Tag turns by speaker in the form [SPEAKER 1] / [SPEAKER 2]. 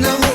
[SPEAKER 1] No.